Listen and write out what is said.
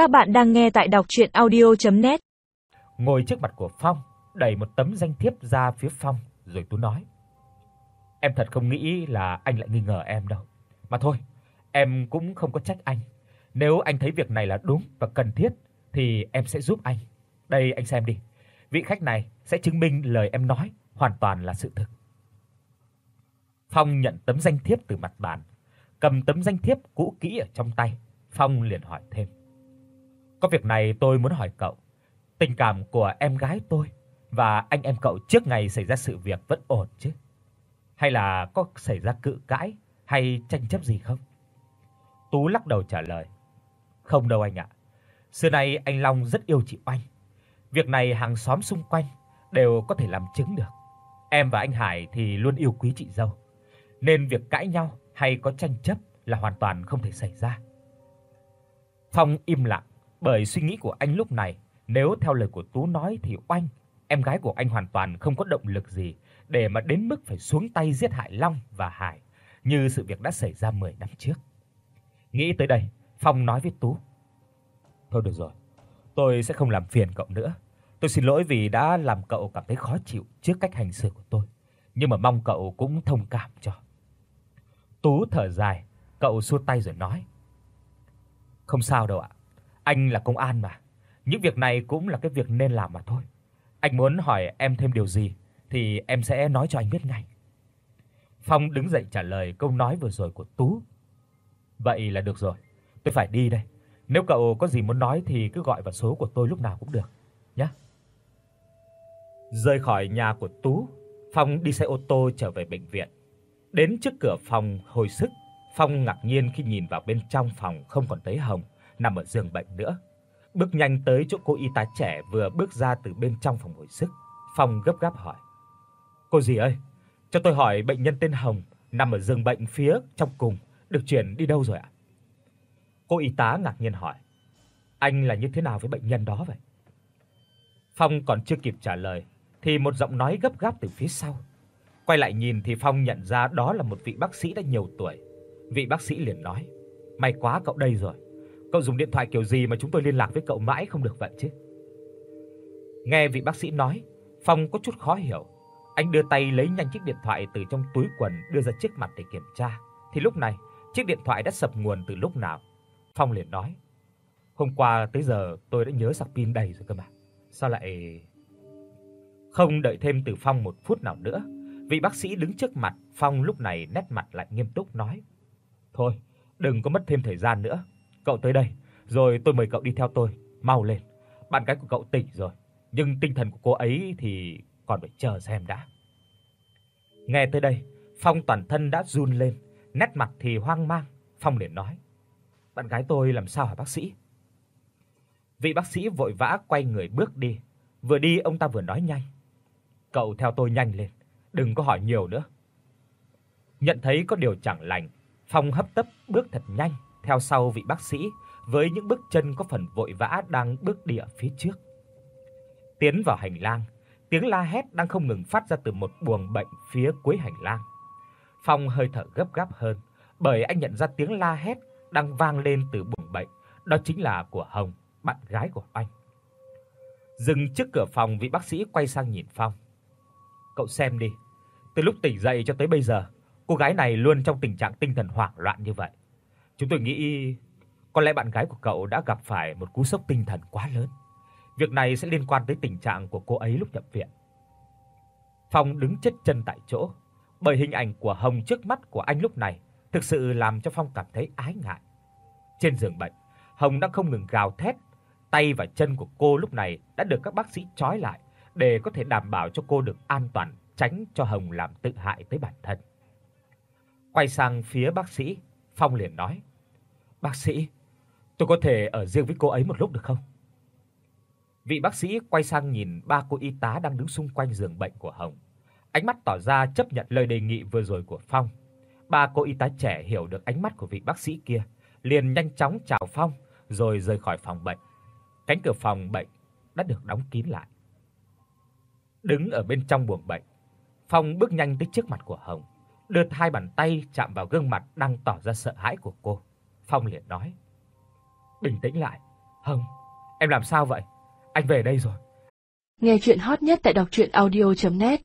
Các bạn đang nghe tại đọc audio net Ngồi trước mặt của Phong, đẩy một tấm danh thiếp ra phía Phong rồi Tú nói: "Em thật không nghĩ là anh lại nghi ngờ em đâu. Mà thôi, em cũng không có trách anh. Nếu anh thấy việc này là đúng và cần thiết thì em sẽ giúp anh. Đây anh xem đi. Vị khách này sẽ chứng minh lời em nói hoàn toàn là sự thực." Phong nhận tấm danh thiếp từ mặt bàn, cầm tấm danh thiếp cũ kỹ ở trong tay, Phong liền hỏi thêm: "Có việc này tôi muốn hỏi cậu, tình cảm của em gái tôi và anh em cậu trước ngày xảy ra sự việc vẫn ổn chứ? Hay là có xảy ra cự cãi hay tranh chấp gì không?" Tú lắc đầu trả lời: "Không đâu anh ạ. Xưa nay anh Long rất yêu chị Oanh. Việc này hàng xóm xung quanh đều có thể làm chứng được. Em và anh Hải thì luôn yêu quý chị dâu, nên việc cãi nhau hay có tranh chấp là hoàn toàn không thể xảy ra." Phong im lặng, bởi suy nghĩ của anh lúc này, nếu theo lời của Tú nói thì Oanh, em gái của anh hoàn toàn không có động lực gì để mà đến mức phải xuống tay giết hại Long và Hải như sự việc đã xảy ra 10 năm trước. Nghĩ tới đây, Phong nói với Tú: "Thôi được rồi, tôi sẽ không làm phiền cậu nữa. Tôi xin lỗi vì đã làm cậu cảm thấy khó chịu trước cách hành xử của tôi, nhưng mà mong cậu cũng thông cảm cho." Tú thở dài, cậu xua tay rồi nói: "Không sao đâu ạ. Anh là công an mà. Những việc này cũng là cái việc nên làm mà thôi. Anh muốn hỏi em thêm điều gì thì em sẽ nói cho anh biết ngay." Phong đứng dậy trả lời câu nói vừa rồi của Tú. "Vậy là được rồi, tôi phải đi đây. Nếu cậu có gì muốn nói thì cứ gọi vào số của tôi lúc nào cũng được nhé." Rời khỏi nhà của Tú, Phong đi xe ô tô trở về bệnh viện. Đến trước cửa phòng hồi sức, Phong ngạc nhiên khi nhìn vào bên trong phòng không còn thấy Hồng nằm ở giường bệnh nữa. Bước nhanh tới chỗ cô y tá trẻ vừa bước ra từ bên trong phòng hồi sức, Phong gấp gáp hỏi: "Cô gì ơi, cho tôi hỏi bệnh nhân tên Hồng nằm ở giường bệnh phía trong cùng, được chuyển đi đâu rồi ạ?" Cô y tá ngạc nhiên hỏi: "Anh là như thế nào với bệnh nhân đó vậy?" Phong còn chưa kịp trả lời thì một giọng nói gấp gáp từ phía sau. Quay lại nhìn thì Phong nhận ra đó là một vị bác sĩ đã nhiều tuổi. Vị bác sĩ liền nói: "May quá cậu đây rồi. Cậu dùng điện thoại kiểu gì mà chúng tôi liên lạc với cậu mãi không được vậy chứ?" Nghe vị bác sĩ nói, Phong có chút khó hiểu. Anh đưa tay lấy nhanh chiếc điện thoại từ trong túi quần đưa ra trước mặt để kiểm tra, thì lúc này, chiếc điện thoại đã sập nguồn từ lúc nào. Phong liền nói: "Hôm qua tới giờ tôi đã nhớ sạc pin đầy rồi cơ mà. Sao lại..." Không đợi thêm từ Phong một phút nào nữa, vị bác sĩ đứng trước mặt Phong lúc này nét mặt lại nghiêm túc nói: "Thôi, đừng có mất thêm thời gian nữa. Cậu tới đây, rồi tôi mời cậu đi theo tôi, mau lên. Bạn gái của cậu tỉnh rồi, nhưng tinh thần của cô ấy thì còn phải chờ xem đã." Nghe tới đây, Phong toàn thân đã run lên, nét mặt thì hoang mang, Phong liền nói: "Bạn gái tôi làm sao hả bác sĩ?" Vị bác sĩ vội vã quay người bước đi, vừa đi ông ta vừa nói nhanh: "Cậu theo tôi nhanh lên, đừng có hỏi nhiều nữa." Nhận thấy có điều chẳng lành, Phong hấp tấp bước thật nhanh theo sau vị bác sĩ với những bước chân có phần vội vã đang bước đi ở phía trước. Tiến vào hành lang, tiếng la hét đang không ngừng phát ra từ một buồng bệnh phía cuối hành lang. Phong hơi thở gấp gáp hơn, bởi anh nhận ra tiếng la hét đang vang lên từ buồng bệnh, đó chính là của Hồng, bạn gái của anh. Dừng trước cửa phòng, vị bác sĩ quay sang nhìn Phong. "Cậu xem đi, từ lúc tỉnh dậy cho tới bây giờ, cô gái này luôn trong tình trạng tinh thần hoảng loạn như vậy. Chúng tôi nghĩ có lẽ bạn gái của cậu đã gặp phải một cú sốc tinh thần quá lớn. Việc này sẽ liên quan tới tình trạng của cô ấy lúc nhập viện." Phong đứng chết chân tại chỗ, bởi hình ảnh của Hồng trước mắt của anh lúc này thực sự làm cho Phong cảm thấy ái ngại. Trên giường bệnh, Hồng đang không ngừng gào thét, tay và chân của cô lúc này đã được các bác sĩ trói lại để có thể đảm bảo cho cô được an toàn, tránh cho Hồng làm tự hại tới bản thân. Quay sang phía bác sĩ, Phong liền nói: "Bác sĩ, tôi có thể ở riêng với cô ấy một lúc được không?" Vị bác sĩ quay sang nhìn ba cô y tá đang đứng xung quanh giường bệnh của Hồng. Ánh mắt tỏ ra chấp nhận lời đề nghị vừa rồi của Phong. Ba cô y tá trẻ hiểu được ánh mắt của vị bác sĩ kia, liền nhanh chóng chào Phong rồi rời khỏi phòng bệnh. Cánh cửa phòng bệnh đã được đóng kín lại. Đứng ở bên trong buồng bệnh, Phong bước nhanh tới trước mặt của Hồng, đưa hai bàn tay chạm vào gương mặt đang tỏ ra sợ hãi của cô. Phong liền nói: "Bình tĩnh lại, Hồng, em làm sao vậy? Anh về đây rồi. Nghe truyện hot nhất tại doctruyenaudio.net